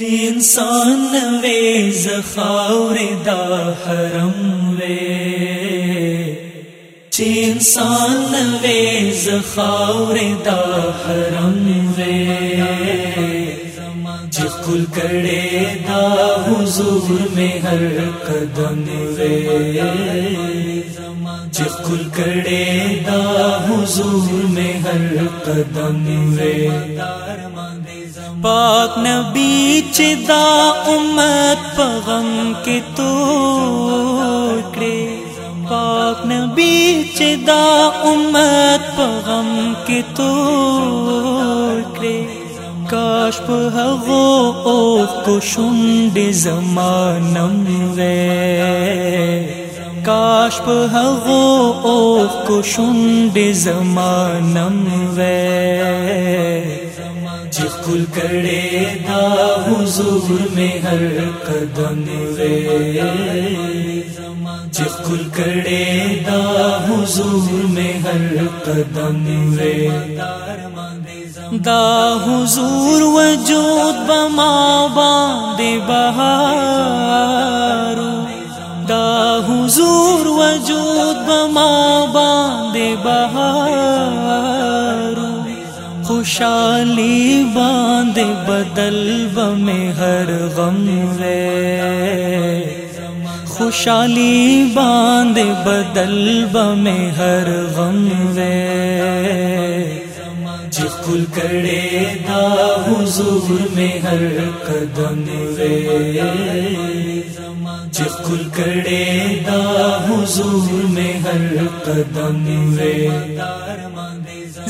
چی انسان وے زخاور دا حرم وے۔ چی انسان وے زخاور دا حرم وے۔ جی جکل کڑے دا حضور میں ہر قدم وے۔ جی جکل کڑے دا حضور میں ہر قدم وے۔ پاک نبی چدا امت پغم کے توڑے پاک نبی چدا امت پغم کے توڑے کاش پہو او کو شنڈ زمانم وے کاش پہو او کو زمانم وے ښکل کړي دا حضور می هر قدم وې چې ښکل کړي دا حضور می هر قدم وې دا حضور وجود بما باندې بهار دا حضور وجود بما باندې بهار خوشالي باندې بدل و مې هر غم وې خوشالی باند بدل بمې هر غم وې چې خپل کړې دا حضور مې هر قدم وې چې خپل کړې دا حضور مې هر قدم وې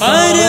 دا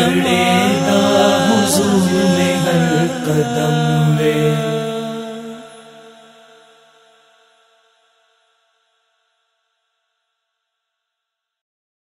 چلے گا حضور میں ہر قدم میں